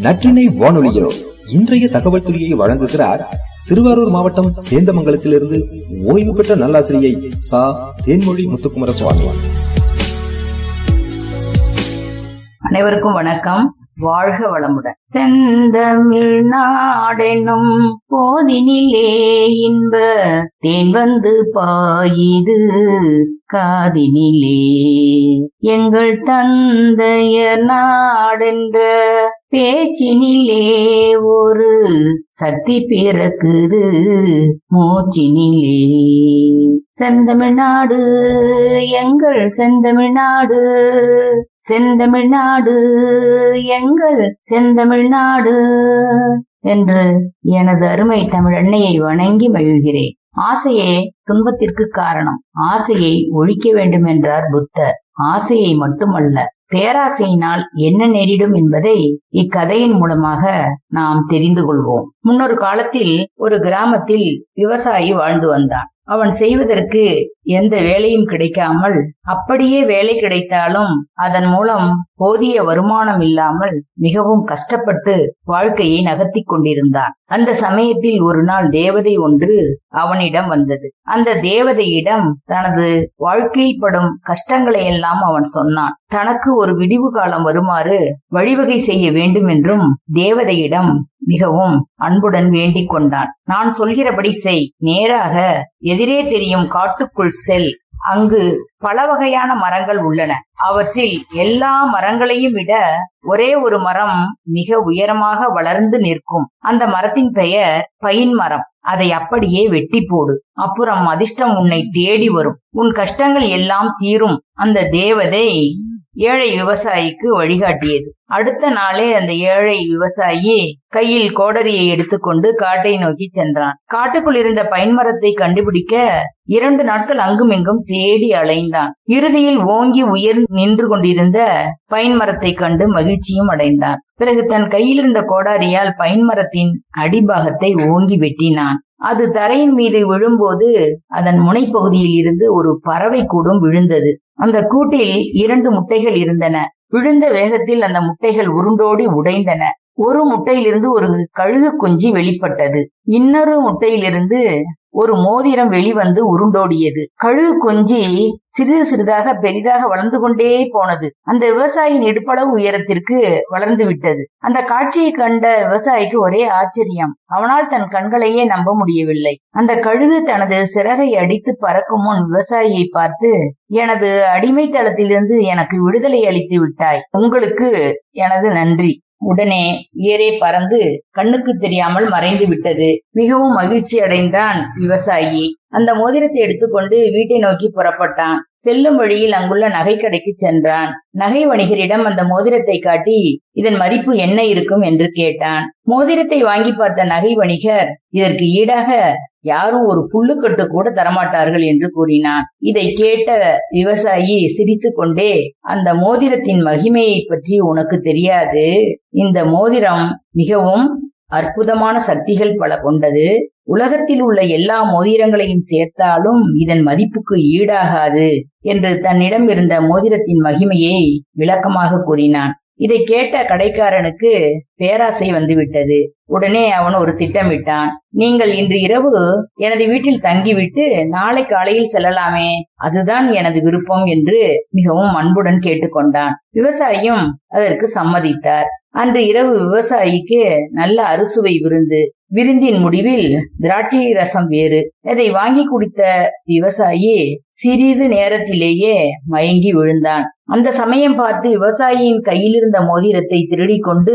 நற்றினை வானொலியோ. இன்றைய தகவல் துறையை வழங்குகிறார் திருவாரூர் மாவட்டம் சேந்தமங்கலத்திலிருந்து ஓய்வு பெற்ற நல்லாசிரியை சா. தேன்மொழி முத்துக்குமர சுவாமி அனைவருக்கும் வணக்கம். வாழ்க வளமுடன். செந்தமிழ் நாடெனும் போதினிலே இன்ப தேன் வந்து பாயுது காதினிலே. எங்கள் தந்தைய நாடென்ற பேச்சினிலே ஒரு சக்தி பிறக்குது மூச்சினிலே. செந்தமிழ்நாடு எங்கள் செந்தமிழ்நாடு செந்தமிழ்நாடு எங்கள் செந்தமிழ்நாடு என்று எனது அருமை தமிழ் அன்னையை வணங்கி மகிழ்கிறேன். ஆசையே துன்பத்திற்கு காரணம். ஆசையை ஒழிக்க வேண்டும் என்றார் புத்தர். ஆசையை மட்டுமல்ல பேராசையினால் என்ன நேரிடும் என்பதை இக்கதையின் மூலமாக நாம் தெரிந்து கொள்வோம். முன்னொரு காலத்தில் ஒரு கிராமத்தில் விவசாயி வாழ்ந்து வந்தான். அவன் செய்வதற்கு எந்த வேலையும் கிடைக்காமல் அப்படியே வேலை கிடைத்தாலும் அதன் மூலம் போதிய வருமானம் இல்லாமல் மிகவும் கஷ்டப்பட்டு வாழ்க்கையை நகர்த்தி கொண்டிருந்தான். அந்த சமயத்தில் ஒரு நாள் தேவதை ஒன்று அவனிடம் வந்தது. அந்த தேவதையிடம் தனது வாழ்க்கையில் படும் கஷ்டங்களை எல்லாம் அவன் சொன்னான். தனக்கு ஒரு விடிவு காலம் வருமாறு வழிவகை செய்ய வேண்டும் என்றும் தேவதையிடம் மிகவும் அன்புடன் வேண்டிக் கொண்டான். நான் சொல்கிறபடி செய். நேராக எதிரே தெரியும் காட்டுக்குள் செல். அங்கு பல வகையான மரங்கள் உள்ளன. அவற்றில் எல்லா மரங்களையும் விட ஒரே ஒரு மரம் மிக உயரமாக வளர்ந்து நிற்கும். அந்த மரத்தின் பெயர் பைன் மரம். அதை அப்படியே வெட்டி போடு. அப்புறம் அதிர்ஷ்டம் உன்னை தேடி வரும். உன் கஷ்டங்கள் எல்லாம் தீரும். அந்த தேவதை ஏழை விவசாயிக்கு வழிகாட்டியது. அடுத்த நாளே அந்த ஏழை விவசாயி கையில் கோடரியை எடுத்துக்கொண்டு காட்டை நோக்கி சென்றான். காட்டுக்குள் இருந்த பைன்மரத்தை கண்டுபிடிக்க இரண்டு நாட்கள் அங்குமிங்கும் தேடி அலைந்தான். இறுதியில் ஓங்கி உயர் நின்று கொண்டிருந்த பைன் மரத்தை கண்டு மகிழ்ச்சியும் அடைந்தான். பிறகு தன் கையில் இருந்த கோடாரியால் பைன் மரத்தின் அடிபாகத்தை ஓங்கி வெட்டினான். அது தரையின் மீது விழும்போது அதன் முனைப்பகுதியில் இருந்து ஒரு பறவை கூடும் விழுந்தது. அந்த கூட்டில் இரண்டு முட்டைகள் இருந்தன. விழுந்த வேகத்தில் அந்த முட்டைகள் உருண்டோடி உடைந்தன. ஒரு முட்டையிலிருந்து ஒரு கழுகு குஞ்சு வெளிப்பட்டது. இன்னொரு முட்டையிலிருந்து ஒரு மோதிரம் வெளிவந்து உருண்டோடியது. கழுகு கொஞ்சி சிறிது சிறிதாக பெரிதாக வளர்ந்து கொண்டே போனது. அந்த விவசாயியின் இடுப்பளவு உயரத்திற்கு வளர்ந்து விட்டது. அந்த காட்சியை கண்ட விவசாயிக்கு ஒரே ஆச்சரியம். அவனால் தன் கண்களையே நம்ப முடியவில்லை. அந்த கழுகு தனது சிறகை அடித்து பறக்கும் முன் விவசாயியை பார்த்து எனது அடிமைத்தளத்திலிருந்து எனக்கு விடுதலை அளித்து விட்டாய். உங்களுக்கு எனது நன்றி. உடனே ஏரே பறந்து கண்ணுக்கு தெரியாமல் மறைந்து விட்டது. மிகவும் மகிழ்ச்சி அடைந்தான் விவசாயி. அந்த மோதிரத்தை எடுத்துக்கொண்டு வீட்டை நோக்கி புறப்பட்டான். செல்லும் வழியில் அங்குள்ள நகைக்கடைக்கு சென்றான். நகை வணிகரிடம் அந்த மோதிரத்தை காட்டி இதன் மதிப்பு என்ன இருக்கும்? என்று கேட்டான். மோதிரத்தை வாங்கி பார்த்த நகை வணிகர் இதற்கு ஈடாக யாரும் ஒரு புல்லுக்கட்டு கூட தரமாட்டார்கள் என்று கூறினான். இதை கேட்ட விவசாயி சிரித்து கொண்டே அந்த மோதிரத்தின் மகிமையை பற்றி உனக்கு தெரியாது. இந்த மோதிரம் மிகவும் அற்புதமான சக்திகள் பல கொண்டது. உலகத்தில் உள்ள எல்லா மோதிரங்களையும் சேர்த்தாலும் இதன் மதிப்புக்கு ஈடாகாது என்று தன்னிடம் இருந்த மோதிரத்தின் மகிமையை விளக்கமாக கூறினான். இதை கேட்ட கடைக்காரனுக்கு பேராசை வந்துவிட்டது. உடனே அவன் ஒரு திட்டமிட்டான் நீங்கள் இன்று இரவு எனது வீட்டில் தங்கிவிட்டு நாளை காலையில் செல்லலாமே. அதுதான் எனது விருப்பம் என்று மிகவும் அன்புடன் கேட்டுக்கொண்டான். விவசாயியும் அதற்கு சம்மதித்தார். அன்று இரவு விவசாயிக்கு நல்ல அறுசுவை விருந்து. விருந்தின் முடிவில் திராட்சை ரசம் வேறு. அதை வாங்கி குடித்த விவசாயி சிறிது நேரத்திலேயே மயங்கி விழுந்தான். அந்த சமயம் பார்த்து விவசாயியின் கையில் இருந்த மோதிரத்தை திருடி கொண்டு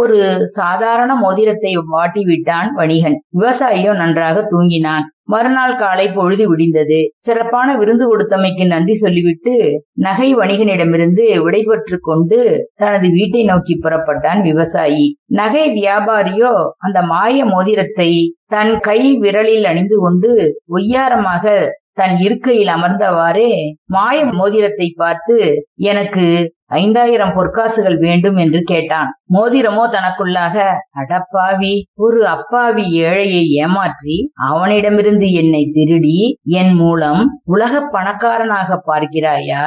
ஒரு சாதாரண மோதிரத்தை வாட்டி விட்டான் வணிகன். விவசாயியோ நன்றாக தூங்கினான். மறுநாள் காலை பொழுது விடிந்தது. சிறப்பான விருந்து கொடுத்தமைக்கு நன்றி சொல்லிவிட்டு நகை வணிகனிடமிருந்து விடைபெற்று கொண்டு தனது வீட்டை நோக்கி புறப்பட்டான் விவசாயி. நகை வியாபாரியோ அந்த மாய மோதிரத்தை தன் கை விரலில் அணிந்து கொண்டு ஒய்யாரமாக தன் இருக்கையில் அமர்ந்தவாறே மாய மோதிரத்தை பார்த்து எனக்கு ஐந்தாயிரம் பொற்காசுகள் வேண்டும் என்று கேட்டான். மோதிரமோ தனக்குள்ளாக அடப்பாவி ஒரு அப்பாவி ஏழையை ஏமாற்றி அவனிடமிருந்து என்னை திருடி என் மூலம் உலக பணக்காரனாக பார்க்கிறாயா?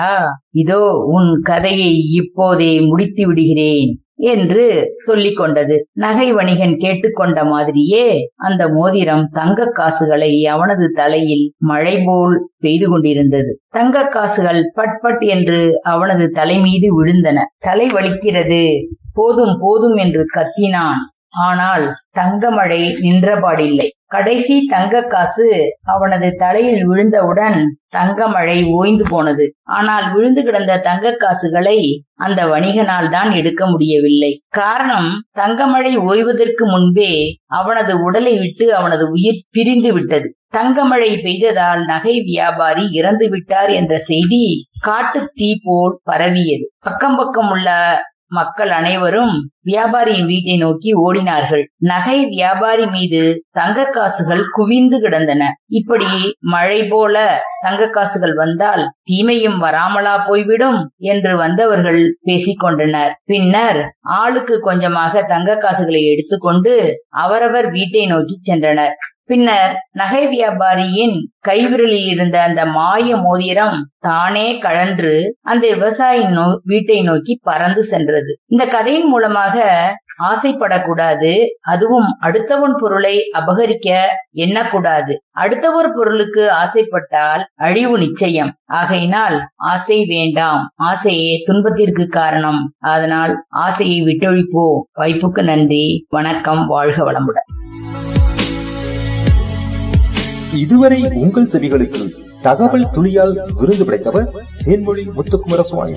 இதோ உன் கதையை இப்போதே முடித்து விடுகிறேன். என்று சொல்லிக் கொண்டது நகை வணிகன் கேட்டுக்கொண்ட மாதிரியே அந்த மோதிரம் தங்க காசுகளை அவனது தலையில் மழை போல் பெய்து கொண்டிருந்தது. தங்க காசுகள் பட் பட் என்று அவனது தலை மீது விழுந்தன. தலை வலிக்கிறது. போதும் போதும் என்று கத்தினான். ஆனால் தங்கமழை நின்றபாடில்லை. கடைசி தங்க காசு அவனது தலையில் விழுந்தவுடன் தங்கமழை ஓய்ந்து போனது. ஆனால் விழுந்து கிடந்த தங்க காசுகளை அந்த வணிகனால் தான் எடுக்க முடியவில்லை. காரணம் தங்கமழை ஓய்வதற்கு முன்பே அவனது உடலை விட்டு அவனது உயிர் பிரிந்து விட்டது. தங்கமழை பெய்ததால் நகை வியாபாரி இறந்து விட்டார் என்ற செய்தி காட்டு தீ போல் பரவியது. பக்கம் பக்கம் உள்ள மக்கள் அனைவரும் வியாபாரியின் வீட்டை நோக்கி ஓடினார்கள். நகை வியாபாரி மீது தங்க காசுகள் குவிந்து கிடந்தன. இப்படி மழை போல தங்க காசுகள் வந்தால் தீமையும் வராமலா போய்விடும் என்று வந்தவர்கள் பேசிக்கொண்டனர். பின்னர் ஆளுக்கு கொஞ்சமாக தங்க காசுகளை எடுத்துக்கொண்டு அவரவர் வீட்டை நோக்கி சென்றனர். பின்னர் நகை வியாபாரியின் கைவிரலில் இருந்த அந்த மாய மோதிரம் தானே கழன்று அந்த விவசாயின் வீட்டை நோக்கி பறந்து சென்றது. இந்த கதையின் மூலமாக ஆசைப்படக்கூடாது அதுவும் அடுத்தவன் பொருளை அபகரிக்க எண்ணக்கூடாது. அடுத்தவர் பொருளுக்கு ஆசைப்பட்டால் அழிவு நிச்சயம். ஆகையினால் ஆசை வேண்டாம். ஆசையே துன்பத்திற்கு காரணம். அதனால் ஆசையை விட்டொழிப்போ வைப்புக்கு நன்றி. வணக்கம். வாழ்க வளமுடன். இதுவரை உங்கள் செவிகளுக்கு தகவல் துளியால் விருது படைத்தவர் தேன்மொழி முத்துக்குமார சுவாமி